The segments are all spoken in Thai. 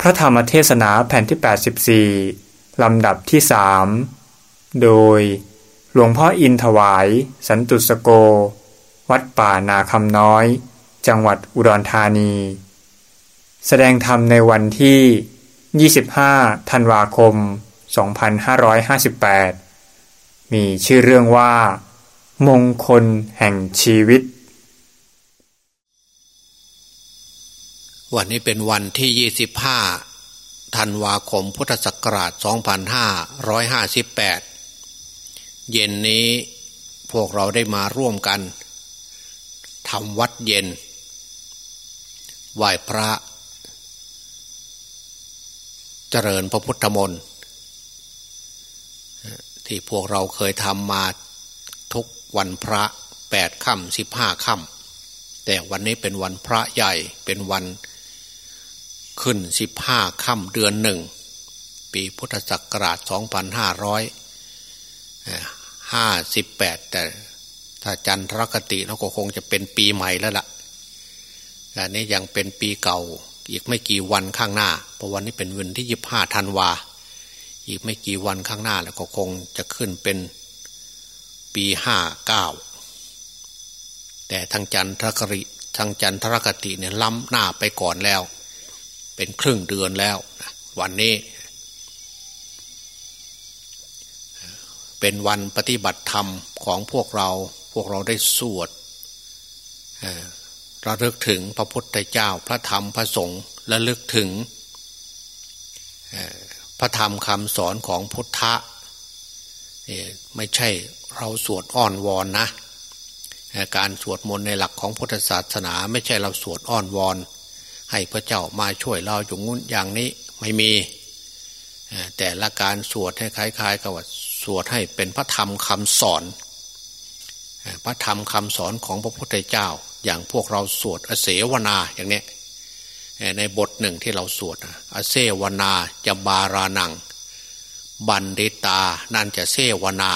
พระธรรมเทศนาแผ่นที่ 84 ลำดับที่สโดย หลวงพ่ออินถวาย สันตุสโก วัดป่านาคำน้อย จังหวัดอุดรธานี แสดงธรรมในวันที่ 25 ธันวาคม 2558 มีชื่อเรื่องว่า มงคลแห่งชีวิต วันนี้เป็นวันที่ยี่สิบห้าธันวาคม พุทธศักราช 2558 เย็นนี้พวกเราได้มาร่วมกันทำวัดเย็น ไหว้พระ เจริญพระพุทธมนต์ที่พวกเราเคยทำมาทุกวันพระแปดค่ำสิบห้าค่ำแต่วันนี้เป็นวันพระใหญ่เป็นวัน ขึ้นสิบห้าค่ำเดือนหนึ่ง ปีพุทธศักราชสองพันห้าร้อยห้าสิบแปดแต่ถ้าจันทรคติเราก็คงจะเป็นปีใหม่แล้วละ่ะแต่นี้ยังเป็นปีเก่าอีกไม่กี่วันข้างหน้า เพราะวันนี้เป็นวันที่ยี่ห้าธันวา อีกไม่กี่วันข้างหน้าแล้วก็คงจะขึ้นเป็นปีห้าเก้าแต่ทางจันทรคติทางจันทรคติเนี่ยล้ำหน้าไปก่อนแล้ว เป็นครึ่งเดือนแล้ววันนี้ เป็นวันปฏิบัติธรรมของพวกเราพวกเราได้สวดระลึกถึงพระพุทธเจ้าพระธรรมพระสงฆ์และลึกถึงพระธรรมคำสอนของพุทธะไม่ใช่เราสวดอ้อนวอนนะ การสวดมนต์ในหลักของพุทธศาสนา ไม่ใช่เราสวดอ้อนวอน ให้พระเจ้ามาช่วยเราอย่างงุ้นอย่างนี้ไม่มี แต่ละการสวดให้คล้ายๆกับว่าสวดให้เป็นพระธรรมคำสอน พระธรรมคำสอนของพระพุทธเจ้า อย่างพวกเราสวดอเสวนาอย่างนี้ในบทหนึ่งที่เราสวดอเสวนาจะบารานัง บันเดตา นันจะเสวนา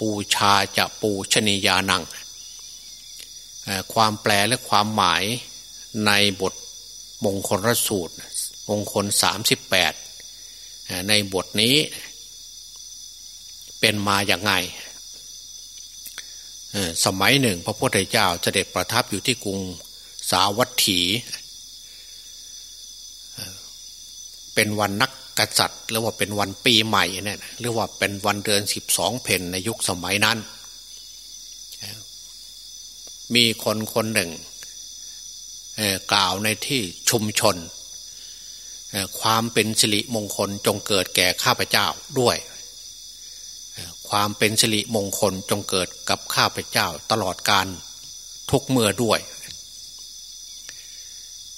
ปูชาจะปูชนียานัง ความแปลและความหมายในบท มงคลรสูตร มงคลสามสิบแปดในบทนี้ เป็นมาอย่างไง สมัยหนึ่ง พระพุทธเจ้าเสด็จประทับอยู่ที่กรุงสาวัตถี เป็นวันนักกษัตริย์หรือว่าเป็นวันปีใหม่เนี่ยหรือว่าเป็นวันเดือนสิบสองเพนในยุคสมัยนั้น มีคนคนหนึ่ง กล่าวในที่ชุมชน ความเป็นสิริมงคลจงเกิดแก่ข้าพเจ้าด้วย ความเป็นสิริมงคลจงเกิดกับข้าพเจ้าตลอดการทุกเมื่อด้วย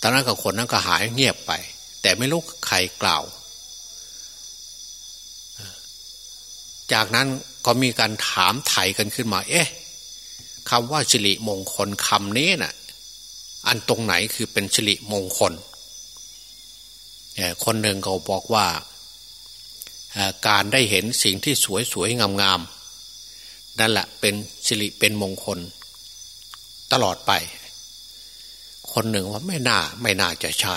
ตอนนั้นกับคนนั้นก็หายเงียบไป แต่ไม่รู้ใครกล่าว จากนั้นก็มีการถามไถ่กันขึ้นมา เอ๊ะคำว่าสิริมงคลคำนี้นะ่ะ อันตรงไหนคือเป็นสิริมงคลคนหนึ่งเขาบอกว่าการได้เห็นสิ่งที่สวยสวยงามงามนั่นแหละเป็นสิริเป็นมงคล ตลอดไป คนหนึ่งว่าไม่น่าไม่น่าจะใช่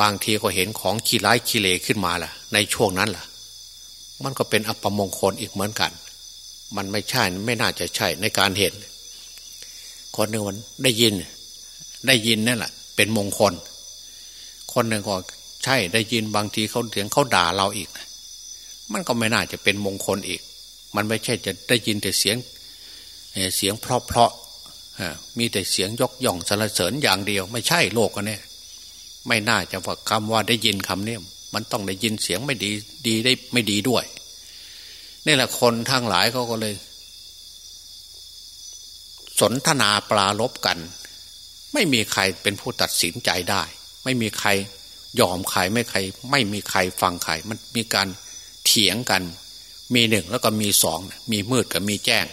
บางทีก็เห็นของขี้ร้ายขี้เลขึ้นมาล่ะ ในช่วงนั้นล่ะ มันก็เป็นอัปมงคลอีกเหมือนกัน มันไม่ใช่ไม่น่าจะใช่ในการเห็น คนหนึ่งวันได้ยิน ได้ยินนั่นแหละเป็นมงคล คนหนึ่งก็ใช่ได้ยินบางทีเขาเสียงเขาด่าเราอีก มันก็ไม่น่าจะเป็นมงคลอีก มันไม่ใช่จะได้ยินแต่เสียงเสียงเพราะเพราะมีแต่เสียงยกย่องสรรเสริญอย่างเดียว ไม่ใช่โลกกันเนี่ไม่น่าจะว่าคำว่าได้ยินคำนี้มันต้องได้ยินเสียงไม่ดีดีได้ไม่ดีด้วยนี่แหละคนทั้งหลายเขาก็เลย สนทนาปลาลบกัน ไม่มีใครเป็นผู้ตัดสินใจได้ ไม่มีใครยอมใครไม่ใคร ไม่มีใครฟังใครมันมีการเถียงกัน มีหนึ่งแล้วก็มีสองมีมืดกับมีแจ้ง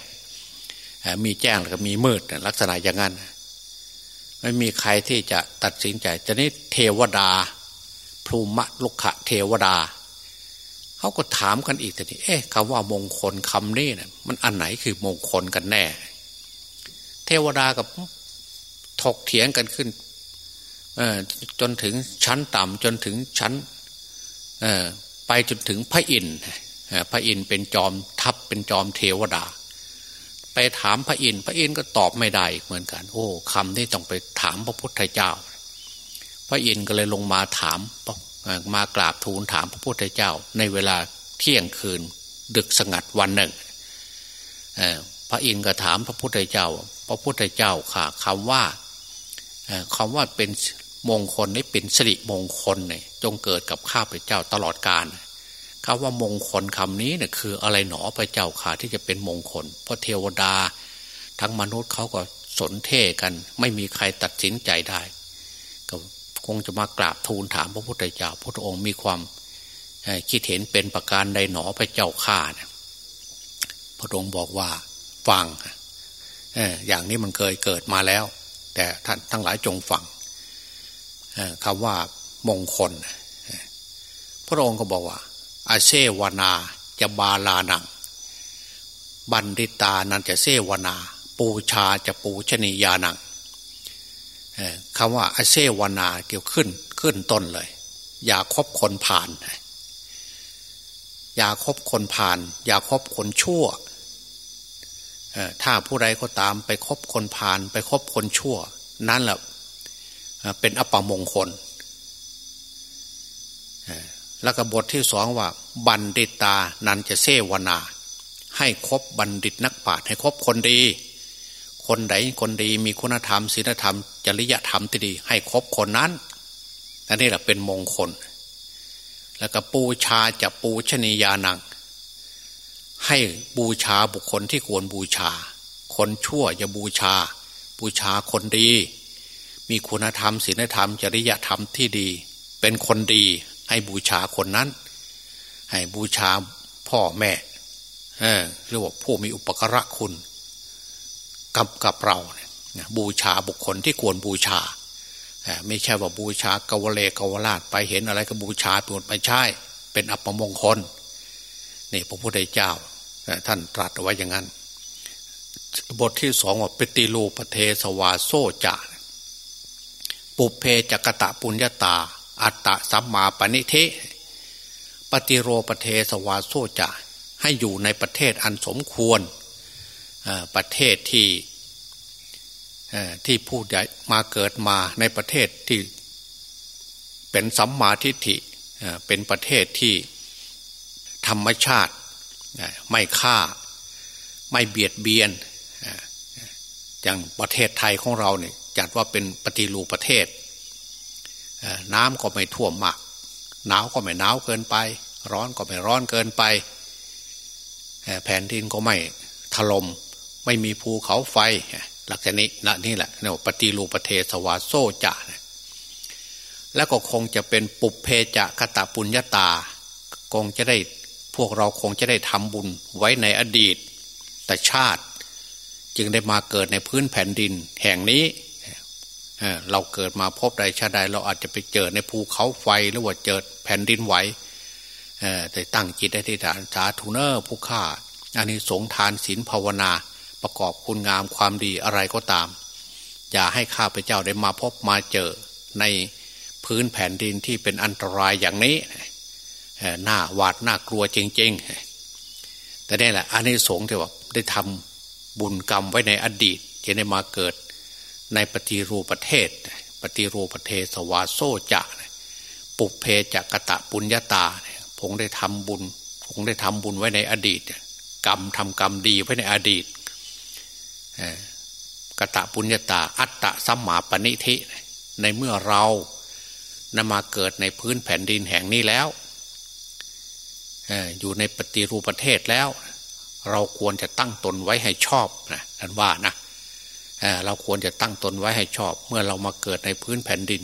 มีแจ้งแล้วก็มีมืดลักษณะอย่างนั้นไม่มีใครที่จะตัดสินใจจะนี้เทวดาภูมิลุกขะเทวดาเขาก็ถามกันอีกแต่นี้เอ๊ะคำว่ามงคลคำนี้เนี่ยมันอันไหนคือมงคลกันแน่ เทวดากับถกเถียงกันขึ้นจนถึงชั้นต่ำจนถึงชั้นไปจนถึงพระอินทร์พระอินทร์เป็นจอมทัพเป็นจอมเทวดา ไปถามพระอินทร์พระอินทร์ก็ตอบไม่ได้เหมือนกัน โอ้คำที่ต้องไปถามพระพุทธเจ้า พระอินทร์ก็เลยลงมาถามมากราบทูลถามพระพุทธเจ้า ในเวลาเที่ยงคืน ดึกสงัดวันหนึ่ง พระอินทร์ก็ถามพระพุทธเจ้า พระพุทธเจ้าค่ะคำว่าคำว่าเป็นมงคลนี่เป็นสิริมงคลเนี่ยจงเกิดกับข้าพเจ้าตลอดกาลคำว่ามงคลคำนี้เนี่ยคืออะไรหนอพระเจ้าข่าที่จะเป็นมงคล เพราะเทวดา ทั้งมนุษย์เขาก็สนเท่กัน ไม่มีใครตัดสินใจได้ก็คงจะมากราบทูลถามพระพุทธเจ้าพระองค์มีความคิดเห็นเป็นประการใดหนอพระเจ้าข่าเนี่ยพระองค์บอกว่า ฟังอย่างนี้มันเคยเกิดมาแล้ว แต่ท่านทั้งหลายจงฟังคำว่ามงคล พระองค์ก็บอกว่า อาเซวนาจะบาลานัง บันดิตานันจะเซวนา ปูชาจะปูชนียานังคำว่าอาเซวนาเกี่ยวขึ้นขึ้นต้นเลย อย่าคบคนผ่าน อย่าคบคนผ่าน อย่าคบคนชั่ว ถ้าผู้ใดก็ตามไปคบคนผ่านไปคบคนชั่ว นั่นแหละเป็นอัปมงคลแล้วก็บทที่สองว่า บัณฑิตานันจะเสวนา ให้คบบัณฑิตนักปราชญ์ให้คบคนดี คนใดคนดีมีคุณธรรมศีลธรรม จริยธรรมที่ดี ให้คบคนนั้นอันนี้แหละเป็นมงคล แล้วก็ปูชาจะปูชนียานัง ให้บูชาบุคคลที่ควรบูชา คนชั่วอย่าบูชา บูชาคนดี มีคุณธรรมศีลธรรม จริยธรรมที่ดี เป็นคนดี ให้บูชาคนนั้น ให้บูชาพ่อแม่หรือว่าผู้มีอุปการะคุณกับกับเราบูชาบุคคลที่ควรบูชาไม่ใช่ว่าบูชากวเลกวลาดไปเห็นอะไรก็บูชาปวดไม่ใช่ เป็นอัปมงคลนี่พระพุทธเจ้า ท่านตรัสไว้อย่างนั้น บทที่สองว่าปติลูปเทสวาโซจาปุเพจักตะปุญญาตา อัตตะสัมมาปณิเทปฏิโรปเทสวาโซจะให้อยู่ในประเทศอันสมควรประเทศที่ที่ผู้ใหญ่มาเกิดมาในประเทศที่เป็นสัมมาทิฏฐิเป็นประเทศที่ธรรมชาติ ไม่ฆ่าไม่เบียดเบียนอย่างประเทศไทยของเราเนี่ยจัดว่าเป็นปฏิรูปประเทศ น้ำก็ไม่ท่วมมากหนาวก็ไม่หนาวเกินไป ร้อนก็ไม่ร้อนเกินไป แผ่นดินก็ไม่ถลม่มไม่มีภูเขาไฟหลักนี้นะนี่แหละเนี่ยปฏิรูประเทสวาโซจะแล้วก็คงจะเป็นปุเพจะกตะปุญญาตา คงจะได้ พวกเราคงจะได้ทำบุญไว้ในอดีต แต่ชาติ จึงได้มาเกิดในพื้นแผ่นดิน แห่งนี้เราเกิดมาพบใดชาติใดเราอาจจะไปเจอในภูเขาไฟหรือว่าเจอแผ่นดินไหวแต่ตั้งจิตได้ที่ฐานสาธุเนอร์ผู้ฆ่าอันนี้สงทานศีลภาวนาประกอบคุณงามความดีอะไรก็ตาม อย่าให้ข้าพเจ้าได้มาพบมาเจอในพื้นแผ่นดินที่เป็นอันตรายอย่างนี้ หน้าหวาดหน้ากลัวจริง ๆ แต่นี่แหละอันนี้สงที่ว่าได้ทำบุญกรรมไว้ในอดีตจะได้มาเกิดในปฏิรูปประเทศ ปฏิรูปประเทศสวาโซจะปุเพจักตะปุญญาตาผงได้ทำบุญผงได้ทำบุญไว้ในอดีต กรรมทำกรรมดีไว้ในอดีตกตะปุญญาตา อัตตะสัมมาปณิธิในเมื่อเรานำมาเกิดในพื้นแผ่นดินแห่งนี้แล้ว อยู่ในปฏิรูปประเทศแล้ว เราควรจะตั้งตนไว้ให้ชอบนะท่านว่านะเราควรจะตั้งตนไว้ให้ชอบ เมื่อเรามาเกิดในพื้นแผ่นดิน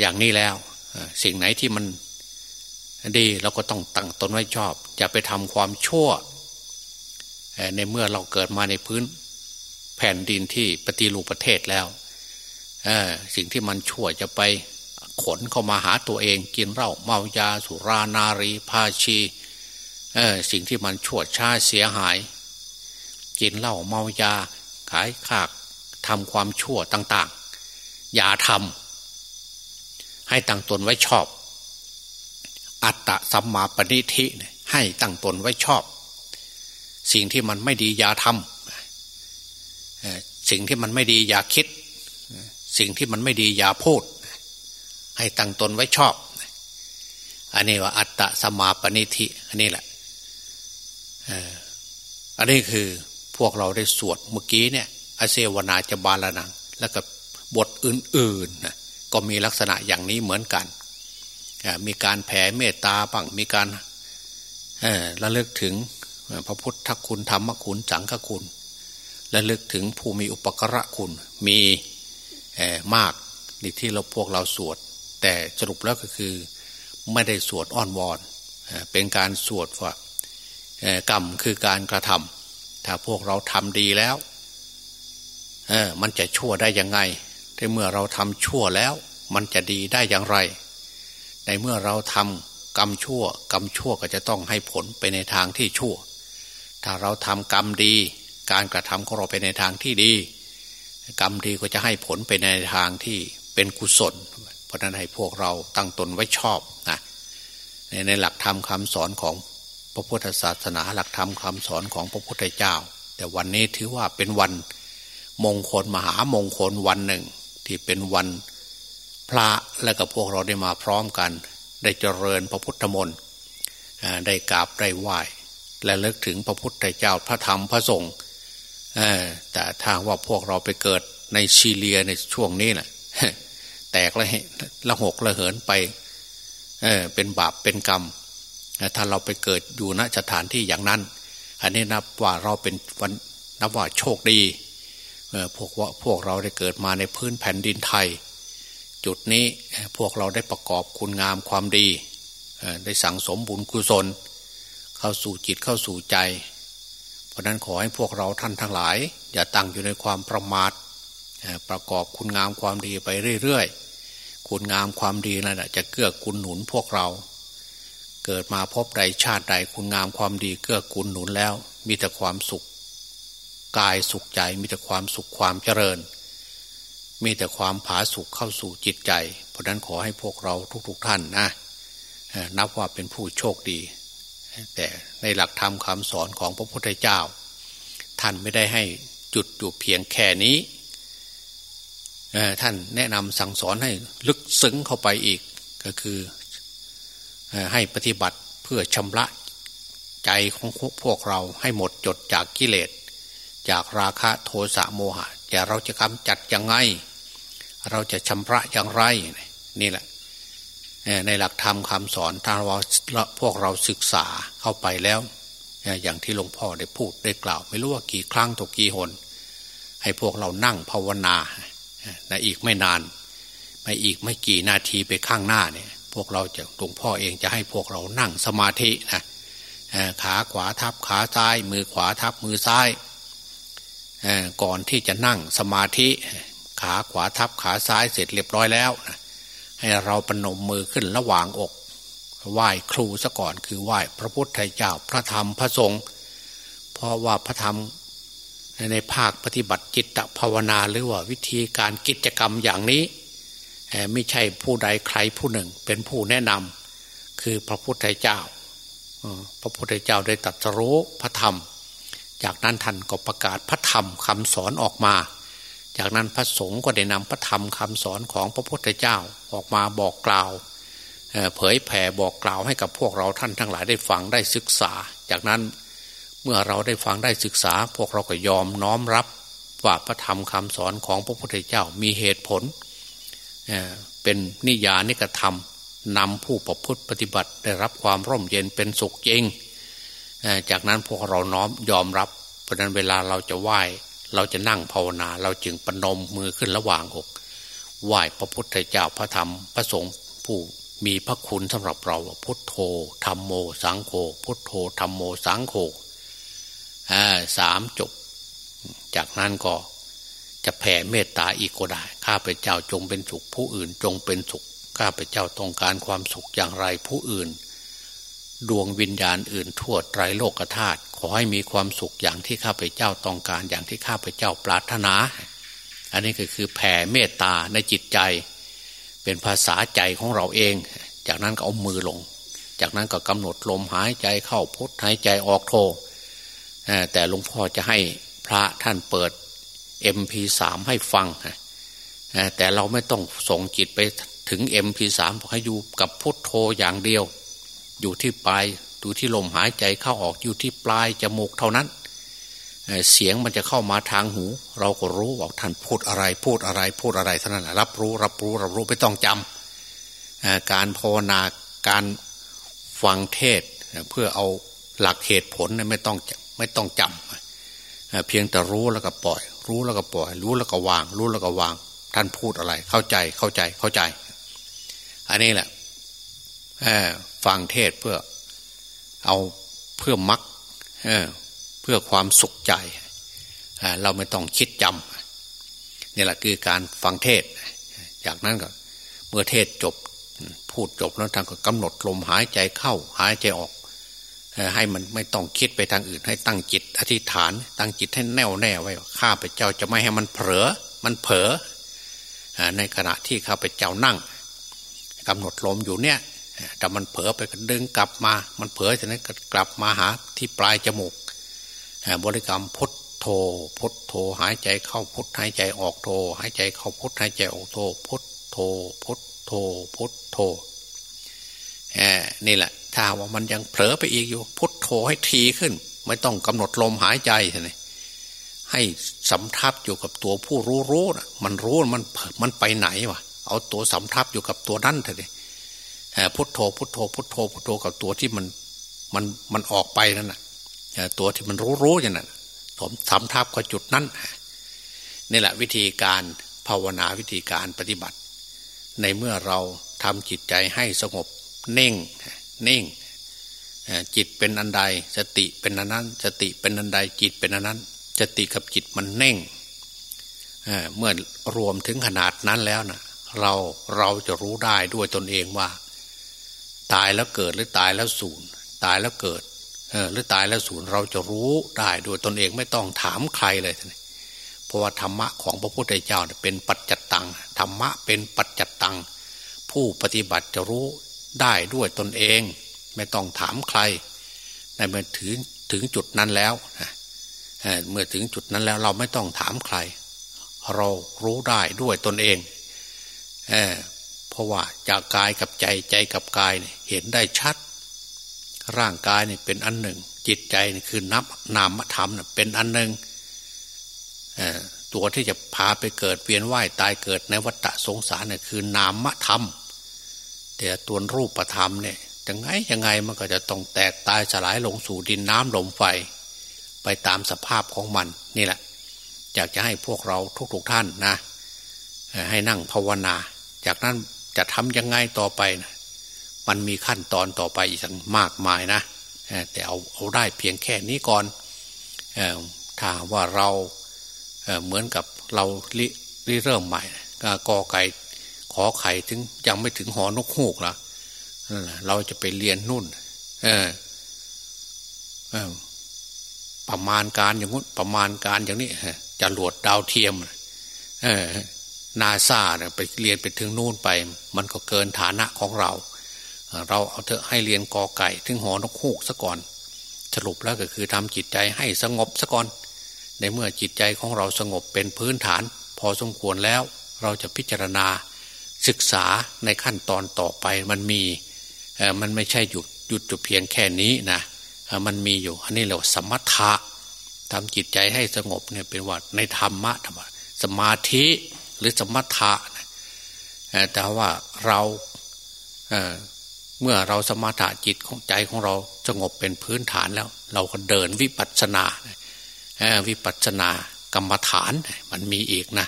อย่างนี้แล้วสิ่งไหนที่มันดีเราก็ต้องตั้งตนไว้ชอบจะไปทำความชั่วในเมื่อเราเกิดมาในพื้นแผ่นดินที่ปฏิรูปประเทศแล้วสิ่งที่มันชั่วจะไป ขนเข้ามาหาตัวเองกินเหล้าเมายาสุรานารีพาชีสิ่งที่มันชั่วช้าเสียหาย กินเหล้าเมายา ขายขากทำความชั่วต่าง ๆ อย่าทำให้ตั้งตนไว้ชอบ อัตตะสัมมาปณิธิให้ตั้งตนไว้ชอบ สิ่งที่มันไม่ดีอย่าทำสิ่งที่มันไม่ดีอย่าคิด สิ่งที่มันไม่ดีอย่าพูด ให้ตั้งตนไว้ชอบ อันนี้ว่าอัตตะสมาปณิธิ อันนี้แหละอันนี้คือพวกเราได้สวดเมื่อกี้เนี่ยอเซวนาจะบาลนัง แล้วก็บทอื่นๆนะก็มีลักษณะอย่างนี้เหมือนกัน มีการแผ่เมตตาบ้าง มีการระลึกถึงพระพุทธคุณธรรมคุณสังฆคุณระลึกถึงผู้มีอุปกระคุณมีมากในที่เราพวกเราสวด แต่สรุปแล้วก็คือไม่ได้สวดอ้อนวอนเป็นการสวดว่ากรรมคือการกระทำถ้าพวกเราทำดีแล้วมันจะชั่วได้ยังไงแต่เมื่อเราทำชั่วแล้ว มันจะดีได้อย่างไร ในเมื่อเราทำกรรมชั่ว กรรมชั่วก็จะต้องให้ผลไปในทางที่ชั่ว ถ้าเราทำกรรมดี การกระทำของเราไปในทางที่ดี กรรมดีก็จะให้ผลไปในทางที่เป็นกุศล ราะนั้นให้พวกเราตั้งตนไว้ชอบนะในในหลักธรรมคาสอนของพระพุทธศาสนาหลักธรรมคาสอนของพระพุทธเจ้า แต่วันนี้ถือว่าเป็นวันมงคลมหามงคลวันหนึ่ง ที่เป็นวันพระและกับพวกเราได้มาพร้อมกัน ได้เจริญพระพุทธมนต์ได้กราบได้ไหว้และเลิกถึงพระพุทธเจ้าพระธรรมพระสงฆ์แต่ถ้าว่าพวกเราไปเกิดในซีเรียในช่วงนี้แหละ แตกละละหกละเหินไปเเป็นบาปเป็นกรรม ถ้าเราไปเกิดอยู่ณสถานที่อย่างนั้น อันนี้นับว่าเราเป็นวันนับว่าโชคดีพวกว่าพวกเราได้เกิดมาในพื้นแผ่นดินไทย จุดนี้พวกเราได้ประกอบคุณงามความดี ได้สั่งสมบุญกุศล เข้าสู่จิตเข้าสู่ใจ เพราะนั้นขอให้พวกเราท่านทั้งหลาย อย่าตั้งอยู่ในความประมาท ประกอบคุณงามความดีไปเรื่อยๆ คุณงามความดีนั่นแหะจะเกื้อกูลหนุนพวกเรา เกิดมาพบใดชาติใดคุณงามความดีเกื้อกูลหนุนแล้ว มีแต่ความสุข กายสุขใจมีแต่ความสุขความเจริญ มีแต่ความผาสุขเข้าสู่จิตใจ เพราะนั้นขอให้พวกเราทุกๆทท่านนะนับว่าเป็นผู้โชคดี แต่ในหลักธรรมคำสอนของพระพุทธเจ้า ท่านไม่ได้ให้จุดอยู่เพียงแค่นี้ ท่านแนะนำสั่งสอนให้ลึกซึ้งเข้าไปอีกก็คือให้ปฏิบัติเพื่อชำระใจของพวกเราให้หมดจดจากกิเลส จากราคะโทสะโมหะแต่เราจะกำจัดยังไง เราจะชำระอย่างไรนี่แหละในหลักธรรมคำสอนถ้าเราพวกเราศึกษาเข้าไปแล้ว อย่างที่หลวงพ่อได้พูดได้กล่าว ไม่รู้ว่ากี่ครั้งตกกี่หน ให้พวกเรานั่งภาวนา ในอีกไม่นาน ไม่อีกไม่กี่นาทีไปข้างหน้าเนี่ย พวกเราจะหลวงพ่อเองจะให้พวกเรานั่งสมาธินะขาขวาทับขาซ้าย มือขวาทับมือซ้ายก่อนที่จะนั่งสมาธิ ขาขวาทับขาซ้ายเสร็จเรียบร้อยแล้วนะให้เราปนมมือขึ้นระหว่างอกไหว้ครูซะก่อนคือไหว้พระพุทธเจ้าพระธรรมพระสงฆ์เพราะว่าพระธรรม ในภาคปฏิบัติจิตภาวนาหรือว่าวิธีการกิจกรรมอย่างนี้ไม่ใช่ผู้ใดใครผู้หนึ่งเป็นผู้แนะนำคือพระพุทธเจ้าพระพุทธเจ้าได้ตรัสรู้พระธรรม จากนั้นท่านก็ประกาศพระธรรมคำสอนออกมา จากนั้นพระสงฆ์ก็ได้นำพระธรรมคำสอนของพระพุทธเจ้าออกมาบอกกล่าวเผยแผ่บอกกล่าวให้กับพวกเราท่านทั้งหลายได้ฟังได้ศึกษา จากนั้น เมื่อเราได้ฟังได้ศึกษา พวกเราก็ยอมน้อมรับว่าพระธรรมคำสอนของพระพุทธเจ้ามีเหตุผลเป็นนิยานิกระทำนำผู้ประพฤติปฏิบัติได้รับความร่มเย็นเป็นสุขจริงจากนั้นพวกเราน้อมยอมรับ เพราะนั้นเวลาเราจะไหว้ เราจะนั่งภาวนา เราจึงปนมมือขึ้นระหว่างอกไหว้พระพุทธเจ้าพระธรรมพระสงฆ์ผู้มีพระคุณสำหรับเราพุทโธธรรมโมสังโฆพุทโธธรรมโมสังโฆ สามจบ จากนั้นก็จะแผ่เมตตาอีกก็ได้ ข้าพเจ้าจงเป็นสุข ผู้อื่นจงเป็นสุข ข้าพเจ้าต้องการความสุขอย่างไรผู้อื่น ดวงวิญญาณอื่นทั่วไตรโลกธาตุขอให้มีความสุขอย่างที่ข้าพเจ้าต้องการอย่างที่ข้าพเจ้าปรารถนา อันนี้ก็คือแผ่เมตตาในจิตใจ เป็นภาษาใจของเราเอง จากนั้นก็เอามือลง จากนั้นก็กำหนดลมหายใจเข้าพุทหายใจออกโท แต่หลวงพ่อจะให้พระท่านเปิด MP3 ให้ฟัง แต่เราไม่ต้องส่งจิตไปถึง MP3 ให้อยู่กับพุทโธอย่างเดียว อยู่ที่ปลายดูที่ลมหายใจเข้าออกอยู่ที่ปลายจมูกเท่านั้น เสียงมันจะเข้ามาทางหู เราก็รู้ว่าท่านพูดอะไร พูดอะไรพูดอะไรเท่านั้นรับรู้รับรู้รับรู้ไม่ต้องจำการภาวนาการฟังเทศเพื่อเอาหลักเหตุผลไม่ต้อง ไม่ต้องจำเพียงแต่รู้แล้วก็ปล่อย รู้แล้วก็ปล่อย รู้แล้วก็วาง รู้แล้วก็วาง ท่านพูดอะไร เข้าใจเข้าใจเข้าใจ อันนี้แหละฟังเทศเพื่อเอาเพื่อมักเเพื่อความสุขใจเราไม่ต้องคิดจำนี่แหละคือการฟังเทศ จากนั้นก็ เมื่อเทศจบพูดจบแล้วท่านก็กำหนดลมหายใจเข้าหายใจออก ให้มันไม่ต้องคิดไปทางอื่น ให้ตั้งจิต อธิษฐาน ตั้งจิตให้แน่วแน่ไว้ข้าพเจ้าจะไม่ให้มันเผลอมันเผลอในขณะที่ข้าพเจ้านั่งกำหนดลมอยู่เนี่ยแต่มันเผลอไปก็ดึงกลับมา มันเผลอจากนั้นก็กลับมาหาที่ปลายจมูกบริกรรมพุทโธพุทโธหายใจเข้าพุทหายใจออกโธหายใจเข้าพุทหายใจออกโธพุทโธพุทโธพุทโธนี่แหละ ถ้าว่ามันยังเผลอไปอีกอยู่พุทโธให้ทีขึ้น ไม่ต้องกำหนดลมหายใจใช่ไหมให้สำทับอยู่กับตัวผู้รู้รู้นะมันรู้มันมันไปไหนวะเอาตัวสำทับอยู่กับตัวนั้นเถอะพุทโธพุทโธพุทโธพุทโธกับตัวที่มันมันมันออกไปนั่นแหะตัวที่มันรู้รู้อย่างนั้นผมสำทับกับจุดนั้นนี่แหละวิธีการภาวนาวิธีการปฏิบัติ ในเมื่อเราทำจิตใจให้สงบเน่งเนิ่งจิตเป็นอันใด สติเป็นอันนั้น สติเป็นอันใดจิตเป็นอันนั้น สติกับจิตมันเน่งเมื่อรวมถึงขนาดนั้นแล้วนะเราเราจะรู้ได้ด้วยตนเองว่า ตายแล้วเกิดหรือตายแล้วสูญตายแล้วเกิดหรือตายแล้วสูญเราจะรู้ได้โดยตนเองไม่ต้องถามใครเลยเพราะว่าธรรมะของพระพุทธเจ้าเป็นปัจจตังธรรมะเป็นปัจจตัง ผู้ปฏิบัติจะรู้ ได้ด้วยตนเอง ไม่ต้องถามใครในเมื่อถึงถึงจุดนั้นแล้วเมื่อถึงจุดนั้นแล้วเราไม่ต้องถามใคร เรารู้ได้ด้วยตนเองเเพราะว่าจากกายกับใจใจกับกายเห็นได้ชัด ร่างกายเนี่ยเป็นอันหนึ่ง จิตใจนี่คือนับนามธรรมเป็นอันหนึ่งตัวที่จะพาไปเกิดเวียนว่ายตายเกิดในวัฏสงสารเนี่ยคือนามธรรม แต่ตัวรูปธรรมเนี่ยยังไงยังไงมันก็จะต้องแตกตายสลายลงสู่ดินน้ำลมไฟ ไปตามสภาพของมันนี่แหละ อยากจะให้พวกเราทุกๆทท่านนะ ให้นั่งภาวนา จากนั้นจะทำยังไงต่อไปนะมันมีขั้นตอนต่อไปอีกมากมายนะแต่เอาเอาได้เพียงแค่นี้ก่อนถ้าว่าเราเหมือนกับเราริเริ่มใหม่กอไก่ ขอไข่ถึงยังไม่ถึงหอนกฮูกละเราจะไปเรียนนู่นประมาณการอย่างนู้นประมาณการอย่างนี้จะหลวดดาวเทียมนาซาไปเรียนไปถึงนู่นไป มันก็เกินฐานะของเรา เราเอาเถอะให้เรียนกอไก่ ถึงหอนกฮูกซะก่อน สรุปแล้วก็คือทำจิตใจให้สงบซะก่อน ในเมื่อจิตใจของเราสงบเป็นพื้นฐาน พอสมควรแล้ว เราจะพิจารณา ศึกษาในขั้นตอนต่อไปมันมีมันไม่ใช่หยุดหยุดจุดเพียงแค่นี้นะมันมีอยู่อันนี้เราสมถะทำจิตใจให้สงบเนี่ยเป็นว่าในธรรมะธรรมะสมาธิหรือสมถะแต่ว่าเราเเมื่อเราสมถะจิตของใจของเราสงบเป็นพื้นฐานแล้ว เราก็เดินวิปัสสนาวิปัสสนากรรมฐานมันมีอีกนะ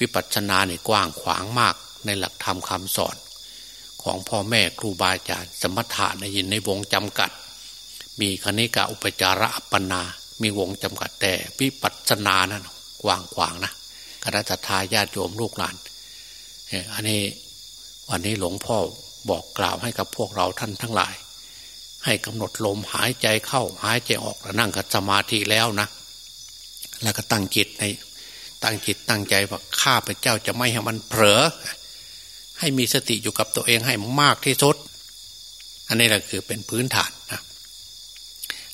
วิปัสสนาเนี่ยกว้างขวางมาก ในหลักธรรมคำสอน ของพ่อแม่ครูบาอาจารย์ สมถะในยินในวงจำกัด มีคณิกาอุปจาระอัปปนา มีวงจำกัดแต่วิปัสสนานั้นกว้างขวางนะคณะทาญาติโยมลูกหลานอันนี้วันนี้หลวงพ่อบอกกล่าวให้กับพวกเราท่านทั้งหลาย ให้กำหนดลมหายใจเข้าหายใจออกแล้วนั่งกับสมาธิแล้วนะ แล้วก็ตั้งจิตในตั้งจิตตั้งใจว่าข้าพเจ้าจะไม่ให้มันเผลอ ให้มีสติอยู่กับตัวเองให้มากที่สุด อันนี้แหละคือเป็นพื้นฐานนะ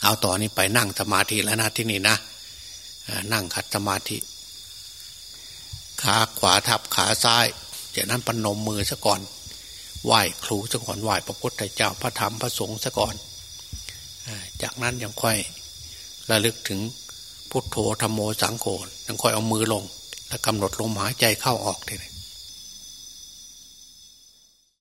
เอาต่อนนี้ไปนั่งสมาธิแล้วนะที่นี่นะนั่งขัดสมาธิ ขาขวาทับขาซ้ายจากนั้นปนมมือซะก่อนไหว้ครูซะก่อนไหว้พระพุทธเจ้าพระธรรมพระสงฆ์ซะก่อน จากนั้นยังค่อยระลึกถึงพุทโธธรรมโมสังโฆยังค่อยเอามือลง แล้วกำหนดลมหายใจเข้าออกทีนี้